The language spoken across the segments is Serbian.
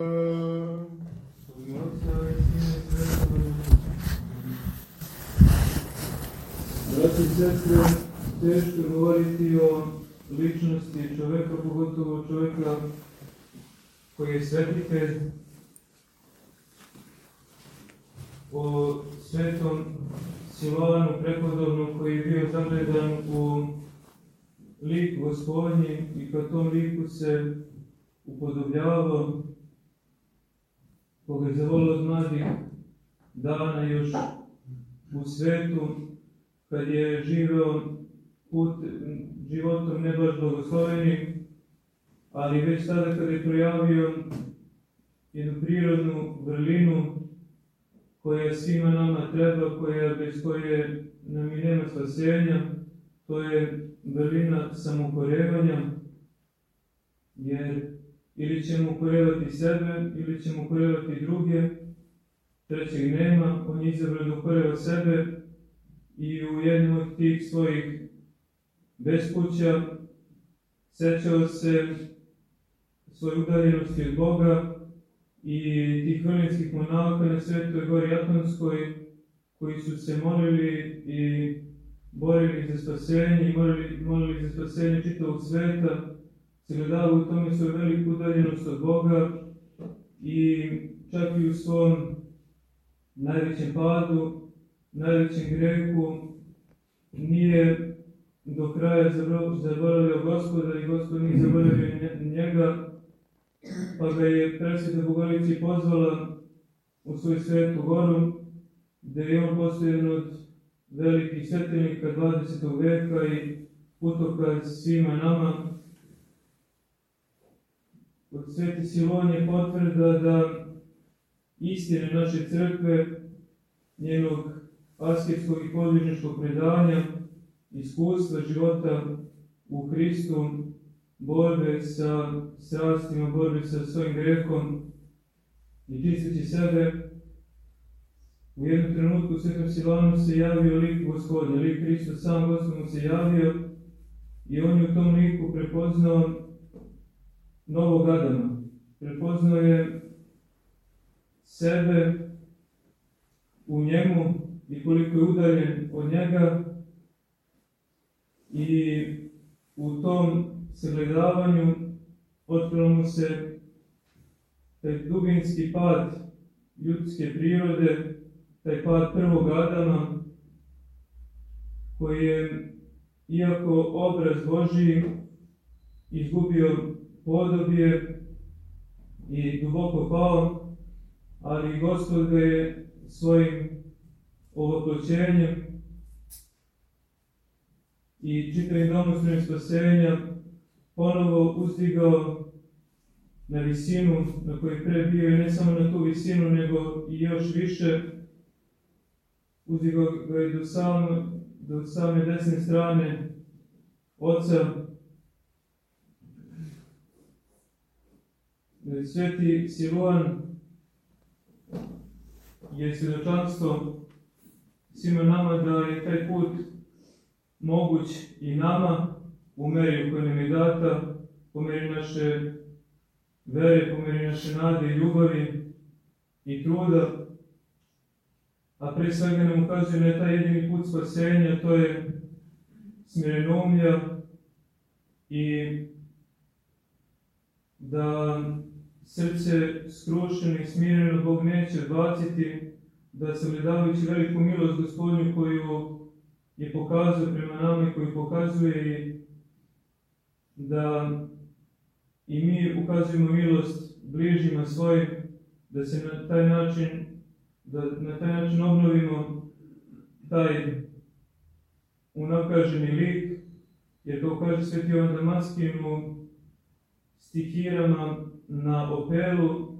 Braći i sestre, teško govoriti o ličnosti čoveka, pogotovo čoveka koji je svetitelj, o svetom Silovanu prepodobnom koji je bio zagledan u lik gospodnji i ka tom liku se upodobljavao, koga je zavolio od mladih dana još u svetu, kad je živeo put životom ne baš blagosloveni, ali već tada kad je projavio jednu prirodnu vrlinu koja svima nama treba, koja bez koje nam i nema spasenja, to je vrlina samokorevanja, jer ili ćemo korevati sebe, ili ćemo korevati druge, trećeg nema, on je izabrao da koreva sebe i u jednom od tih svojih bespuća sećao se svoje udaljenosti od Boga i tih vrlinskih monaka na Svetoj gori Atonskoj koji su se molili i borili za spasenje i molili, molili za spasenje čitavog sveta, se gledali u tome svoju veliku udaljenost od Boga i čak i u svom najvećem padu, najvećem grehu, nije do kraja zaboravio gospoda i gospod nije zaboravio njega, pa ga je presveta Bogorodici pozvala u svoju svetu goru, gde je on postojen od velikih svetljenika 20. veka i putoka svima nama. Od sveti Silon je potvrda da istine naše crkve, njenog asketskog i podvižničkog predanja, iskustva života u Hristu, borbe sa strastima, borbe sa svojim grekom i čisteći sebe, u jednom trenutku Svetom Silanu se javio lik gospodnja, lik Hristo, sam gospod mu se javio i on je u tom liku prepoznao novog Adama. Prepoznao je sebe u njemu i koliko je udaljen od njega i u tom sagledavanju otkrilo mu se taj dubinski pad ljudske prirode, taj pad prvog Adama, koji je, iako obraz Božiji, izgubio podobje i duboko pao, ali Gospod ga je svojim ovoploćenjem i čitavim domostvenim spasenja ponovo uzdigao na visinu na kojoj pre bio i ne samo na tu visinu, nego i još više. Uzdigao ga i do, sam, do same desne strane Oca. Sveti Siluan je svjedočanstvo svima nama da je taj put moguć i nama u meri u kojoj nam je data, po meri naše vere, po meri naše nade i ljubavi i truda, a pre svega nam ukazuje na taj jedini put spasenja, to je smirenomlja i da srce skrušeno i smireno Bog neće odbaciti, da se gledavajući veliku milost gospodnju koju je pokazao prema nama i koju pokazuje i da i mi ukazujemo milost bližima svojim, da se na taj način, da na taj način obnovimo taj unakaženi lik, jer kao kaže sveti Jovan Damaskin u stihirama na opelu,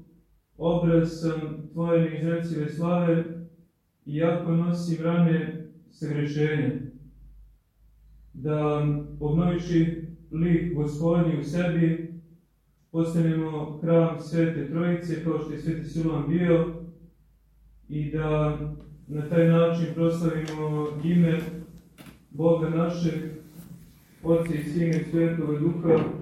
obraz sam tvoje neizrecive slave, iako nosim rane sagrešenja. Da obnoviši lik gospodnji u sebi, postanemo hram Svete Trojice, kao što je Sveti Silovan bio, i da na taj način proslavimo ime Boga našeg, Otca i Sine Svetoga Duha,